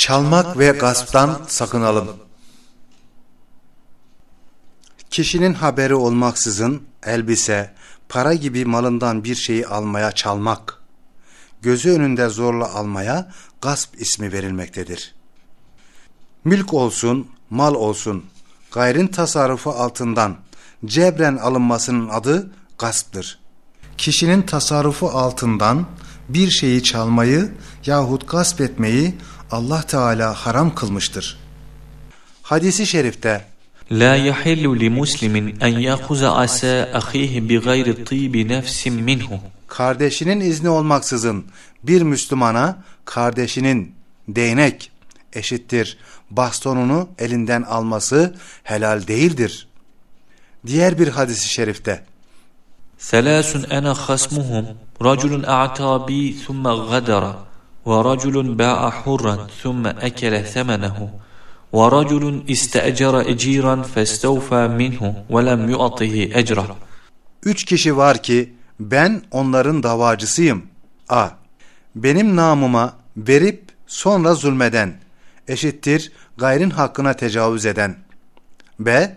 Çalmak ve gasptan sakınalım. Kişinin haberi olmaksızın elbise, para gibi malından bir şeyi almaya çalmak, gözü önünde zorla almaya gasp ismi verilmektedir. Mülk olsun, mal olsun, gayrin tasarrufu altından cebren alınmasının adı gasptır. Kişinin tasarrufu altından bir şeyi çalmayı yahut gasp etmeyi Allah Teala haram kılmıştır. Hadisi şerifte La yahillu li muslimin en yakuza asa ahihi bi gayri tibi nefsin minhu. Kardeşinin izni olmaksızın bir Müslümana kardeşinin değnek eşittir bastonunu elinden alması helal değildir. Diğer bir hadisi şerifte Selasun ene hasmuhum raculun a'ta bi thumma gadara ورجل باع حرا ثم أكل ثمنه ورجل استأجر أجيرا فاستوفى منه ولم يعطه أجره Üç kişi var ki ben onların davacısıyım. A. Benim namıma verip sonra zulmeden, eşittir gayrin hakkına tecavüz eden. B.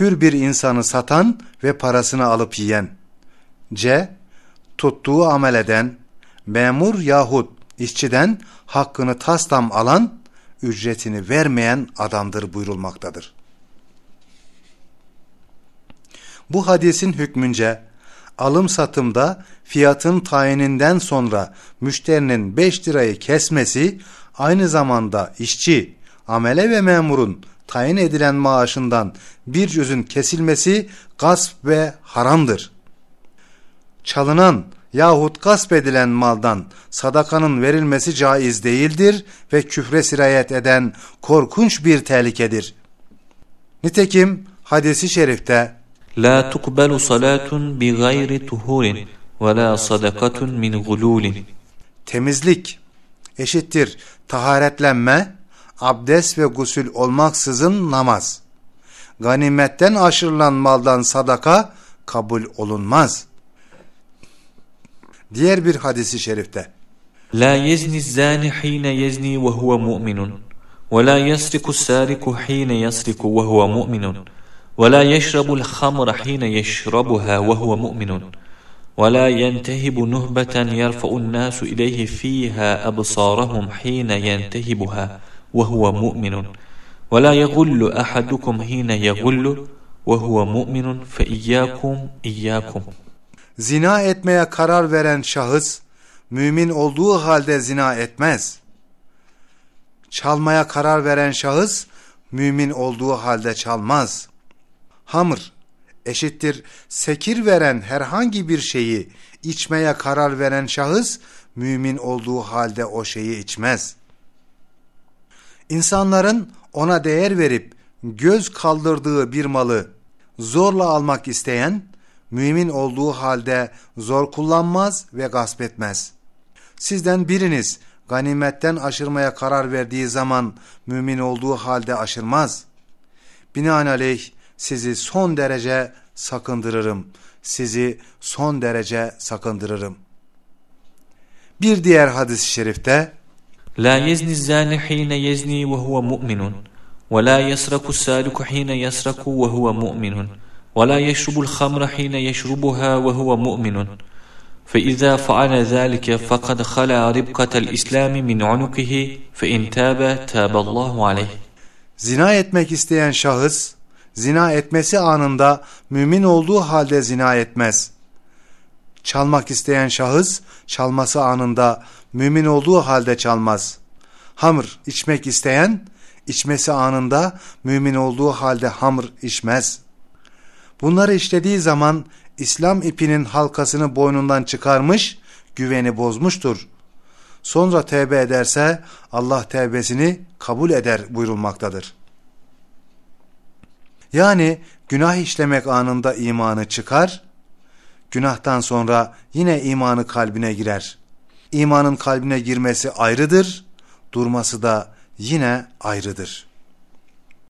Hür bir insanı satan ve parasını alıp yiyen. C. Tuttuğu amel eden, memur yahut işçiden hakkını tastam alan, ücretini vermeyen adamdır buyurulmaktadır. Bu hadisin hükmünce alım satımda fiyatın tayininden sonra müşterinin 5 lirayı kesmesi aynı zamanda işçi, amele ve memurun tayin edilen maaşından bir cüzün kesilmesi gasp ve haramdır. Çalınan yahut gasp edilen maldan sadakanın verilmesi caiz değildir ve küfre sirayet eden korkunç bir tehlikedir. Nitekim hadisi şerifte La tukbelu salatun bi gayri tuhurin ve la sadakatun min gululin Temizlik eşittir taharetlenme, abdest ve gusül olmaksızın namaz. Ganimetten aşırılan maldan sadaka kabul olunmaz.'' Diğer bir hadisi şerifte. La yezni zani hine yezni ve huve mu'minun. Ve la yasriku sariku hine yasriku ve huve mu'minun. Ve la yeşrabu l-hamra hine yeşrabuha ve huve mu'minun. ولا ينتهب نهبة يرفع الناس إليه فيها أبصارهم حين ينتهبها وهو مؤمن ولا يغل أحدكم حين يغل وهو مؤمن فإياكم إياكم Zina etmeye karar veren şahıs mümin olduğu halde zina etmez. Çalmaya karar veren şahıs mümin olduğu halde çalmaz. Hamır eşittir sekir veren herhangi bir şeyi içmeye karar veren şahıs mümin olduğu halde o şeyi içmez. İnsanların ona değer verip göz kaldırdığı bir malı zorla almak isteyen mümin olduğu halde zor kullanmaz ve gasp etmez. Sizden biriniz ganimetten aşırmaya karar verdiği zaman mümin olduğu halde aşırmaz. Binaenaleyh sizi son derece sakındırırım. Sizi son derece sakındırırım. Bir diğer hadis-i şerifte La yezni zani hine yezni ve huve mu'minun ve la yasraku saliku hine yasraku ve huve mu'minun ولا يشرب الخمر حين يشربها وهو مؤمن فإذا فعل ذلك فقد خلع ربقة الإسلام من عنقه فإن تاب تاب الله عليه Zina etmek isteyen şahıs, zina etmesi anında mümin olduğu halde zina etmez. Çalmak isteyen şahıs, çalması anında mümin olduğu halde çalmaz. Hamır içmek isteyen, içmesi anında mümin olduğu halde hamır içmez. Bunları işlediği zaman İslam ipinin halkasını boynundan çıkarmış, güveni bozmuştur. Sonra tevbe ederse Allah tevbesini kabul eder buyurulmaktadır. Yani günah işlemek anında imanı çıkar, günahtan sonra yine imanı kalbine girer. İmanın kalbine girmesi ayrıdır, durması da yine ayrıdır.''